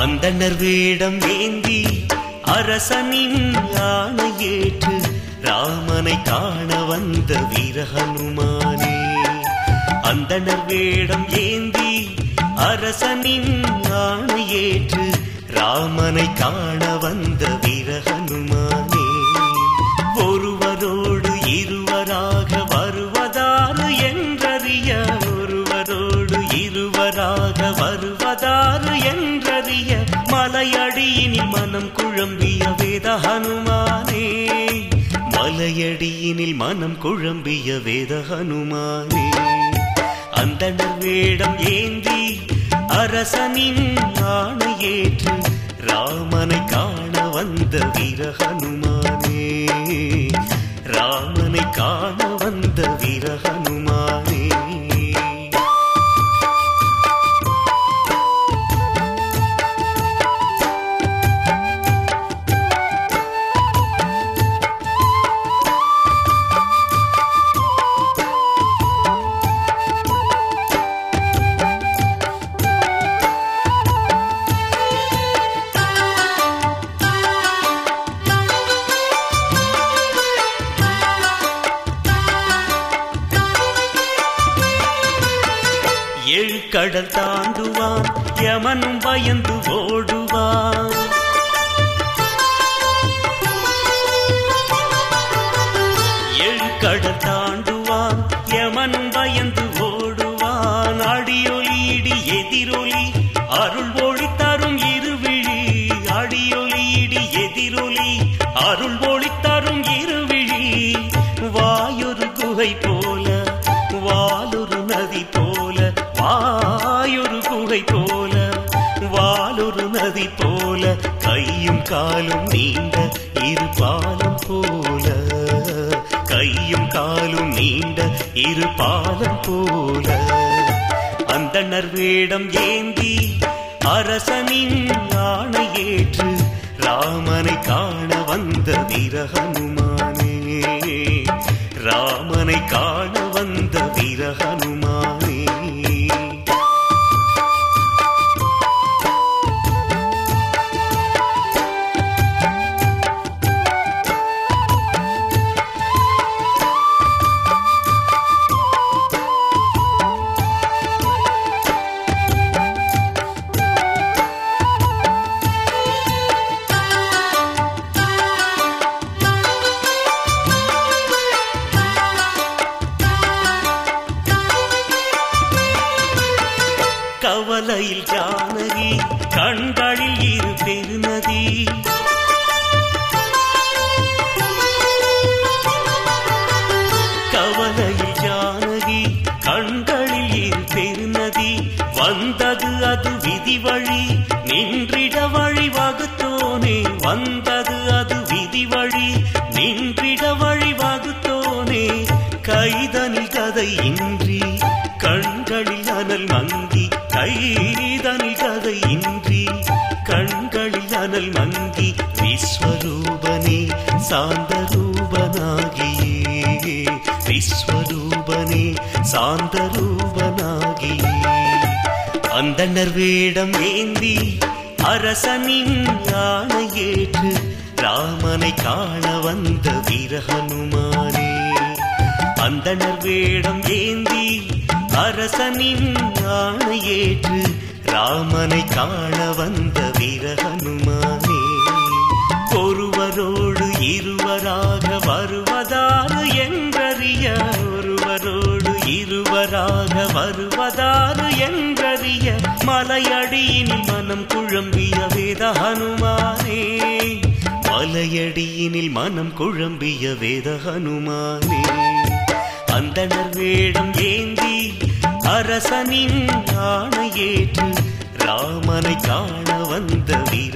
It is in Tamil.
அந்தனர் வேடம் ஏந்தி அரசனின் ஆணையேற்று ராமனை காண வந்த வீரஹனுமானே. அந்தனர் வேடம் ஏந்தி அரசனின் ஆணையேற்று ராமனை காண வந்த வீரஹனுமானே. ஒருவரோடு வருவதாறு என்றறிய மலையடியினில் மனம் குழம்பிய வேத ஹனுமானே. மலையடியினில் மனம் குழம்பிய வேத ஹனுமானே. அந்தனர் வேடம் ஏந்தி அரசனின் ஆணையேற்று ராமனை காண வந்த வீர ஹனுமான். ஏழு கடல் தாண்டுவான் யமனும் பயந்து ஓடுவான். ஏழு கடல் தாண்டுவான் யமனும் பயந்து ஓடுவான். அடியொலி இடி எதிரொலி அருள் ஒளி தரும் இருவிழி. அடியொலி இடி எதிரொலி அருள் ஒளி தரும் இருவிழி. வாயொரு குகை போ வாலொரு நதி போல கையும் காலும் நீண்ட இரு பாலம் போல. கையும் காலும் நீண்ட இரு பாலம் போல. அந்தனர் வேடம் ஏந்தி அரசனின் ஆணையேற்று ராமனை காண வந்த வீர ஹனுமானே ராமனை காண வந்த வீர ஹனுமானே ஜானகி கண்களில் இரு பெருநதி. கவலையில் ஜானகி கண்களில் இரு பெருநதி. வந்தது அது விதி வழி நின்றிட வழி வகுத்தோனே. வந்தது அது விதி வழி நின்றிட வழி வகுத்தோனே. கைதனில் கதை இன்றி கண்களில் அனல் மங்கி கைதனில் கதை இன்றி கண்களில் அனல் மங்கி விஸ்வரூபனே சாந்த ரூபனாகியே விஸ்வரூபனே சாந்த ரூபனாகியே அந்தணர் வேடம் ஏந்தி அரசனின் ஆணையேற்று ராமனை காண வந்த வீரஹனுமானே. அந்தனர் வேடம் ஏந்தி அரசனின் ஆணையேற்று ராமனை காண வந்த வீர ஹனுமானே ஒருவரோடு இருவராக வருவதாக என்றறிய ஒருவரோடு இருவராக வருவதாக என்றறிய மலையடியினில் மனம் குழம்பிய வேத ஹனுமானே மலையடியினில் மனம் குழம்பிய வேத ஹனுமானே அந்தனர் வேடம் ஏந்தி அரசனின் ஆணையேற்று ராமனை காண வந்த வீர